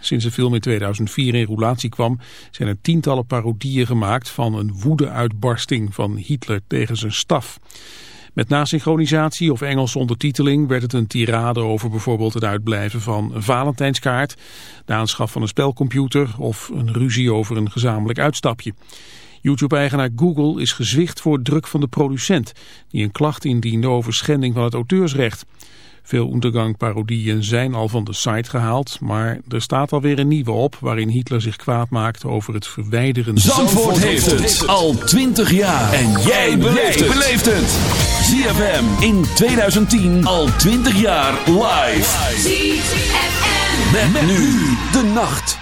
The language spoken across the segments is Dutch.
Sinds de film in 2004 in roulatie kwam zijn er tientallen parodieën gemaakt van een woede-uitbarsting van Hitler tegen zijn staf. Met nasynchronisatie of Engelse ondertiteling werd het een tirade over bijvoorbeeld het uitblijven van een Valentijnskaart, de aanschaf van een spelcomputer of een ruzie over een gezamenlijk uitstapje. YouTube-eigenaar Google is gezwicht voor druk van de producent, die een klacht indiende over schending van het auteursrecht. Veel Untergang-parodieën zijn al van de site gehaald, maar er staat alweer een nieuwe op waarin Hitler zich kwaad maakt over het verwijderen. Zandvoort, heeft het al 20 jaar en jij beleeft het. ZFM in 2010 al 20 jaar live. ZFM met nu de nacht.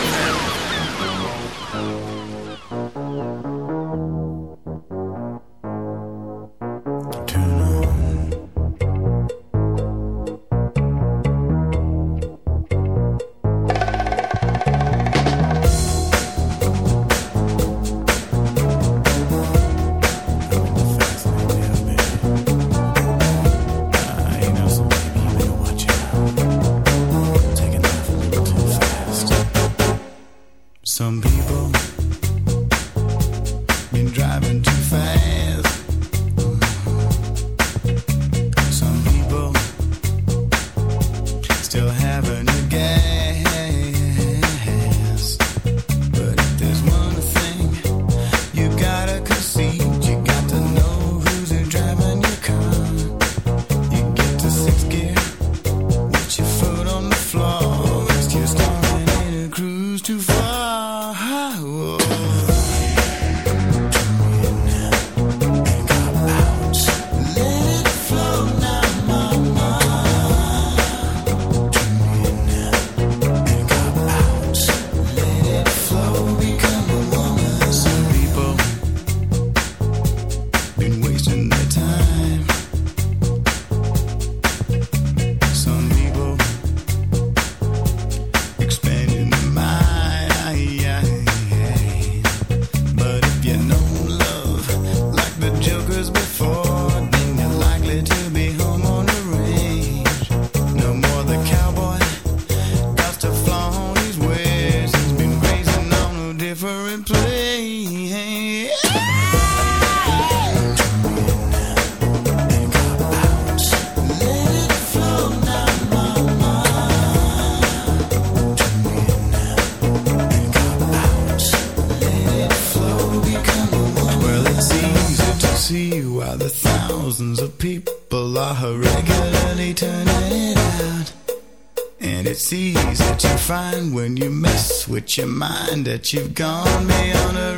driving find when you mess with your mind that you've gone beyond a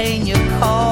paying you call.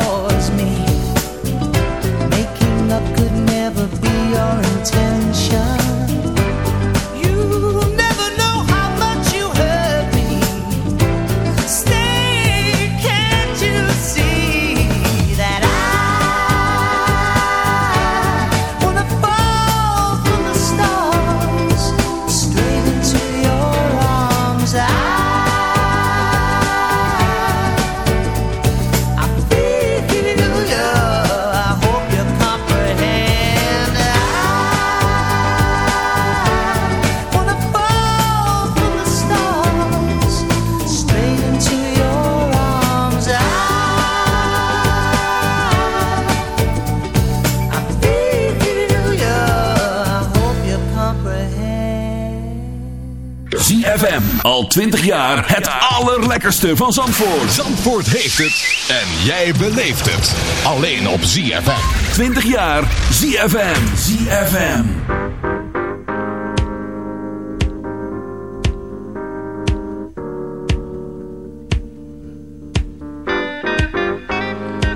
20 jaar het allerlekkerste van Zandvoort. Zandvoort heeft het en jij beleeft het. Alleen op ZFM. 20 jaar ZFM. ZFM.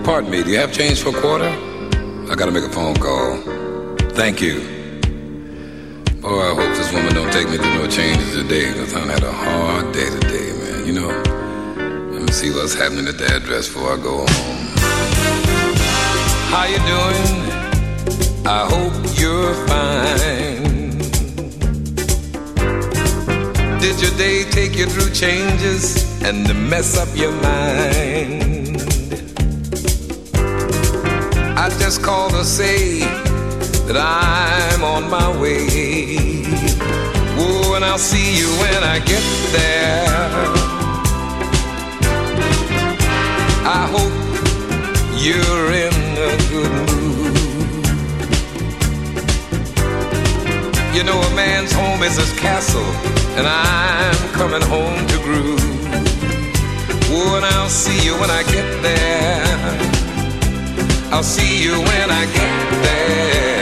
Pardon me, do you have change for a quarter? I gotta make a phone call. Thank you. Take me through no changes today, because I've had a hard day today, man. You know, let me see what's happening at the address before I go home. How you doing? I hope you're fine. Did your day take you through changes and mess up your mind? I just called to say that I'm on my way. And I'll see you when I get there. I hope you're in a good mood. You know, a man's home is his castle, and I'm coming home to groove. Oh, and I'll see you when I get there. I'll see you when I get there.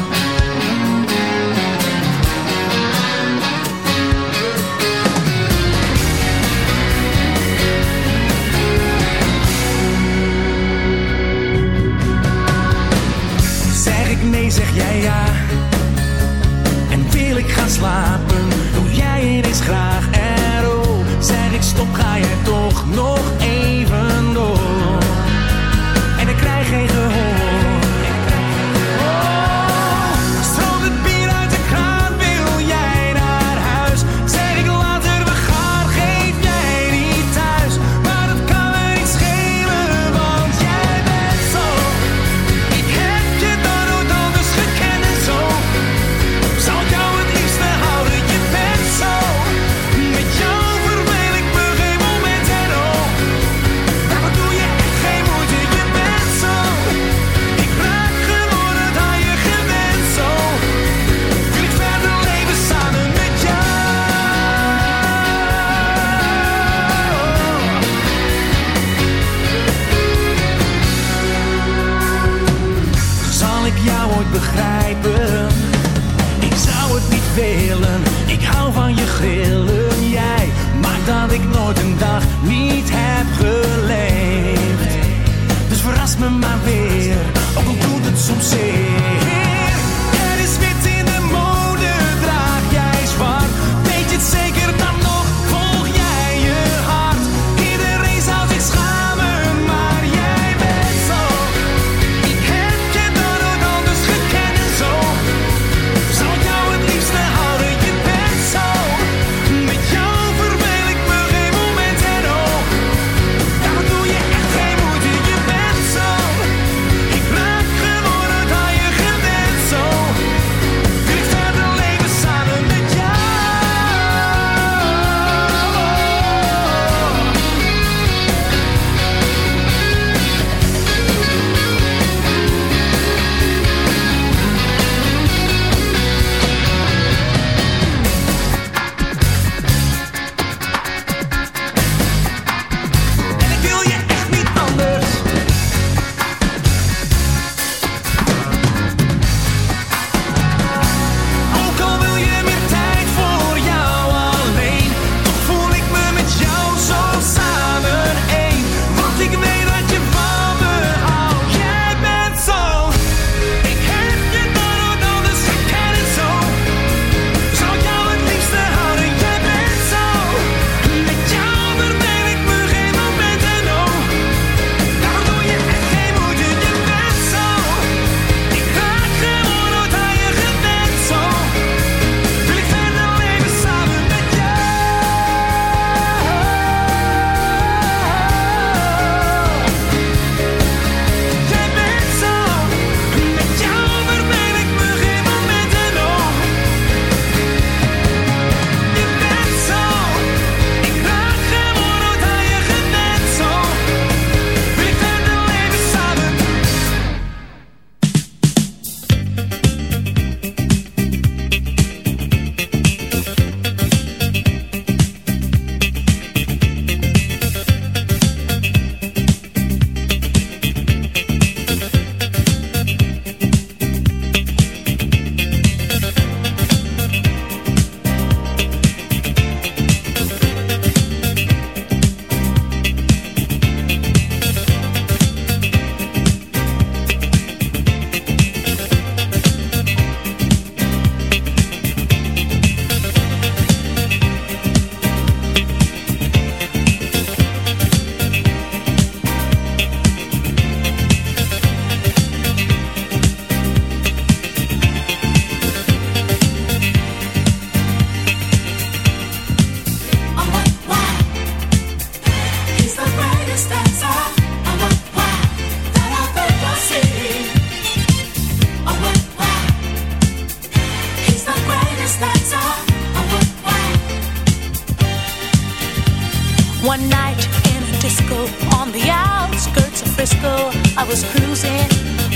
was cruising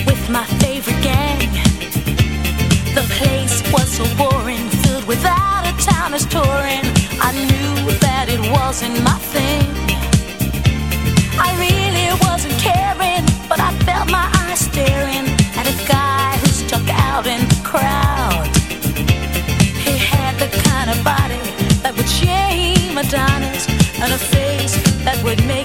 with my favorite gang. The place was so boring, filled without a of towners touring. I knew that it wasn't my thing. I really wasn't caring, but I felt my eyes staring at a guy who stuck out in the crowd. He had the kind of body that would shame Adonis and a face that would make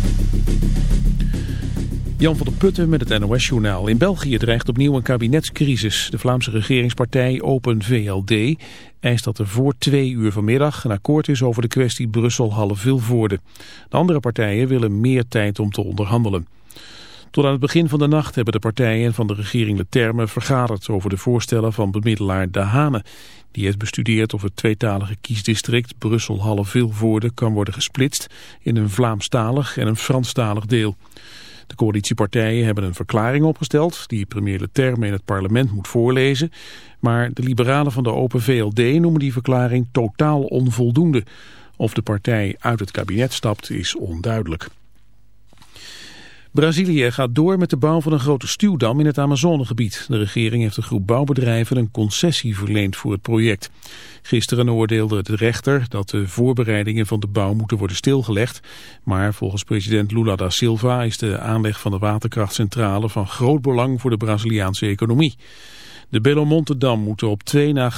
Putten met het NOS-journaal. In België dreigt opnieuw een kabinetscrisis. De Vlaamse regeringspartij Open VLD eist dat er voor twee uur vanmiddag een akkoord is over de kwestie Brussel-Halle-Vilvoorde. De andere partijen willen meer tijd om te onderhandelen. Tot aan het begin van de nacht hebben de partijen van de regering de termen vergaderd over de voorstellen van bemiddelaar De Hane. Die heeft bestudeerd of het tweetalige kiesdistrict Brussel-Halle-Vilvoorde kan worden gesplitst in een Vlaamstalig en een Franstalig deel. De coalitiepartijen hebben een verklaring opgesteld die premier Leterme in het parlement moet voorlezen. Maar de liberalen van de Open VLD noemen die verklaring totaal onvoldoende. Of de partij uit het kabinet stapt is onduidelijk. Brazilië gaat door met de bouw van een grote stuwdam in het Amazonegebied. De regering heeft een groep bouwbedrijven een concessie verleend voor het project. Gisteren oordeelde de rechter dat de voorbereidingen van de bouw moeten worden stilgelegd. Maar volgens president Lula da Silva is de aanleg van de waterkrachtcentrale van groot belang voor de Braziliaanse economie. De Belo Monte dam moet op twee na